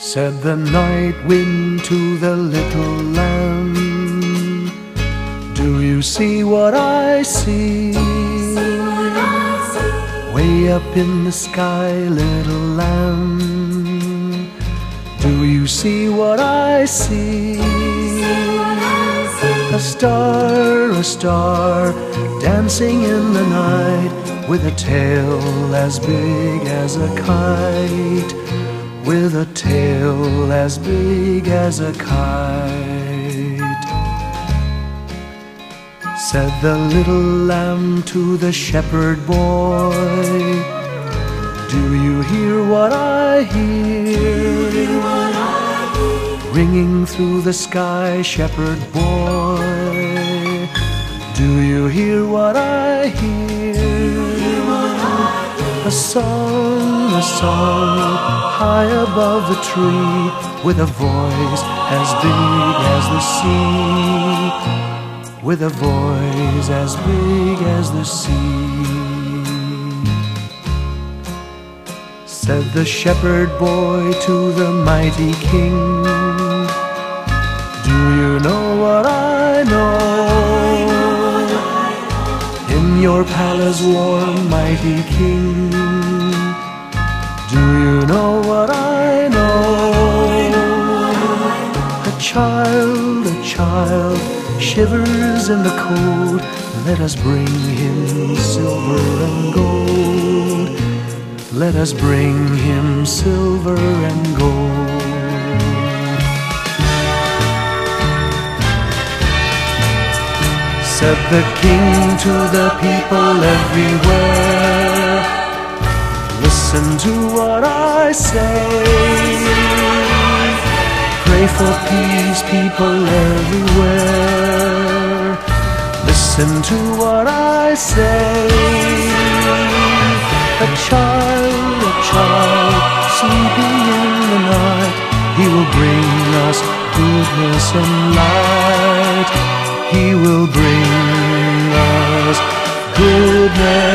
Said the night wind to the little lamb, Do you see what I see? Way up in the sky, little lamb, Do you see what I see? A star, a star, dancing in the night with a tail as big as a kite with a tail as big as a kite. Said the little lamb to the shepherd boy, Do you hear what I hear? Ringing through the sky, shepherd boy, Do you hear what I hear? A song, a song, high above the tree, with a voice as big as the sea, with a voice as big as the sea. Said the shepherd boy to the mighty king, In your palace warm, mighty king, Do you know what I know? A child, a child shivers in the cold. Let us bring him silver and gold. Let us bring him silver and gold. Said the king to the people everywhere. Listen to what I say. Pray for peace, people everywhere. Listen to what I say. A child, a child sleeping in the night. He will bring us goodness and light he will bring us goodness.